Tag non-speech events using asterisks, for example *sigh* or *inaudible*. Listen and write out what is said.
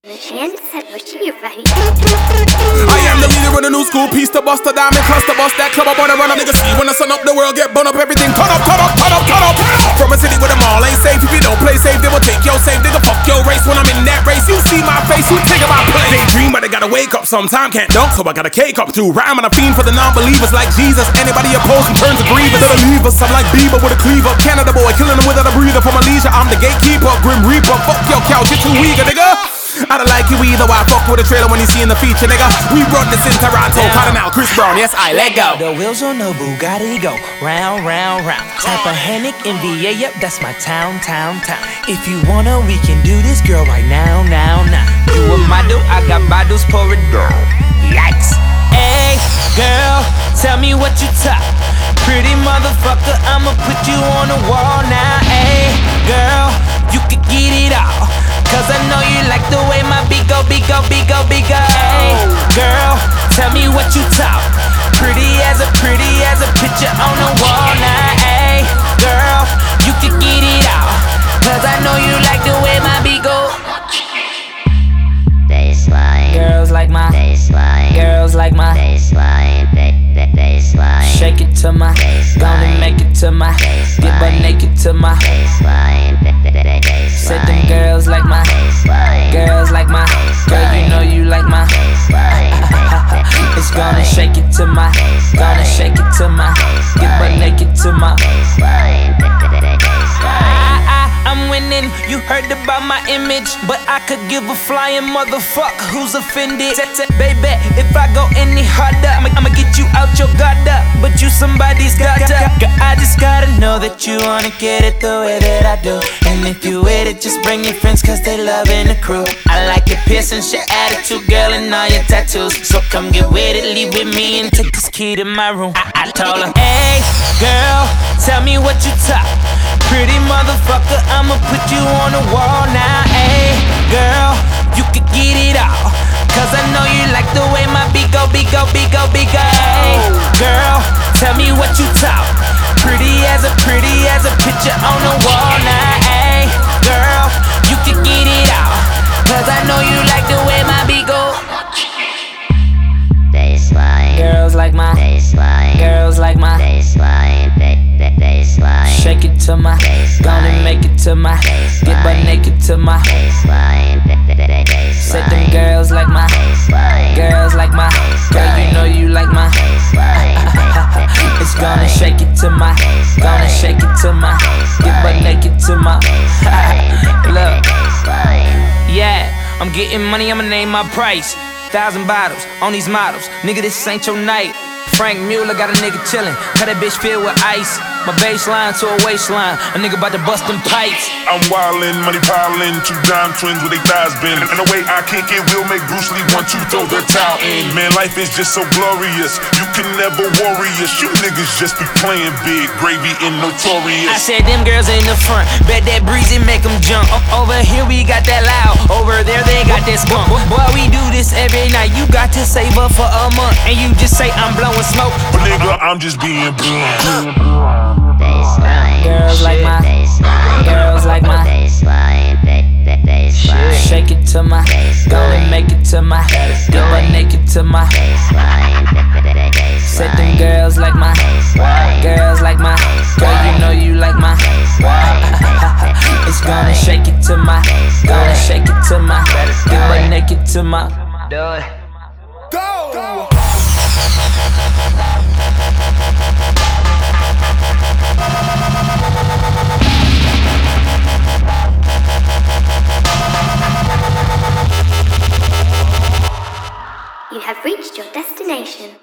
I am the leader of the new school, piece to bust a diamond cluster, bust that club up on the run. A nigga see when the sun up, the world get bun up, everything cut up, cut up, cut up, cut up. From a city with them all ain't safe. If you don't play safe, they will take your safe. Nigga, fuck your race when I'm in that race. You see my face, you think about play. They dream, but they gotta wake up. Sometime can't dunk, so I gotta cake up through. Rhyme on a fiend for the non-believers like Jesus. Anybody opposed turns to grievers. They'll leave us. I'm like Bieber with a cleaver. Canada boy, killing them without a breather. For my leisure, I'm the gatekeeper. Grim Reaper, fuck your couch, you're too eager, nigga. I don't like you either. Why fuck with a trailer when you see in the feature, nigga? We run this in Toronto. Yeah. Kardinal, Chris Brown, yes, I let go. The wheels on the Bugatti go round, round, round. Type of Hennick in VA, yep, that's my town, town, town. If you wanna, we can do this, girl, right now, now, now. You a model, I got bottles, pour it down. Yikes. Hey, girl, tell me what you top. Pretty motherfucker, I'ma put you on the wall now. Hey, girl, picture on the wall now. Hey, girl, you can get it out. Cause I know you like the way my beat go. Bassline. Girls like my bassline. Girls like my bassline. Ba- bassline. Shake it to my bassline. Gonna make it to my bassline. Get butt naked to my bassline. Said them girls like my girls like my I'm winning. You heard about my image, but I could give a flying motherfucker who's offended. Baby, if I go any harder, I'ma, I'ma get you out your gutter. But you somebody's gotta. I just gotta know that you wanna get it the way that I do. And if you with it, just bring your friends, cause they loving the crew. I like your piercings, your attitude, girl, and all your tattoos. So come get with it, leave with me, and take this key to my room. I, I told her, hey, girl, tell me what you talk. Pretty motherfucker, I'ma the way my beat go, beat go, beat go, beat go. Hey, girl, tell me what you talk. Pretty as a pretty as a picture on the wall now. Hey, girl, you can get it all. Cause I know you like the way my beat go. Bassline. Girls like my bassline. Girls like my bassline. Ba- bassline. Shake it to my Gonna make it to my Get butt naked to my bassline. It to my Gonna shake it to my Get butt naked to my *laughs* Look. Yeah, I'm getting money, I'ma name my price. Thousand bottles on these models. Nigga, this ain't your night. Franck Muller got a nigga chillin', cut that bitch filled with ice. My bassline to a waistline, a nigga about to bust them pipes. I'm wildin', money piling, two dime twins with their thighs bend. And the way I kick it will make Bruce Lee want to throw the towel in. Man, life is just so glorious, you can never worry us. You niggas just be playing big, gravy and notorious. I said them girls in the front, bet that breezy make them jump. O- over here we got that loud, over there they got this bump. Boy, we do this every night, you got to save up for a month. And you just say I'm blowing smoke. But nigga, I'm just being blunt. Bassline. Girls like my. Girls like my bassline. Shake it to my Gonna make it to my Get butt naked to my Bassline. Said them girls like my Girls like my Girl, you know you like my *laughs* It's gonna shake it to my Gonna shake it to my Get butt naked to my Do it. Go! You *laughs* have reached your destination.